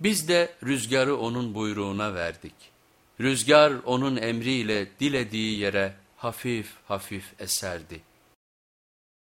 Biz de rüzgarı onun buyruğuna verdik. Rüzgar onun emriyle dilediği yere hafif hafif eserdi.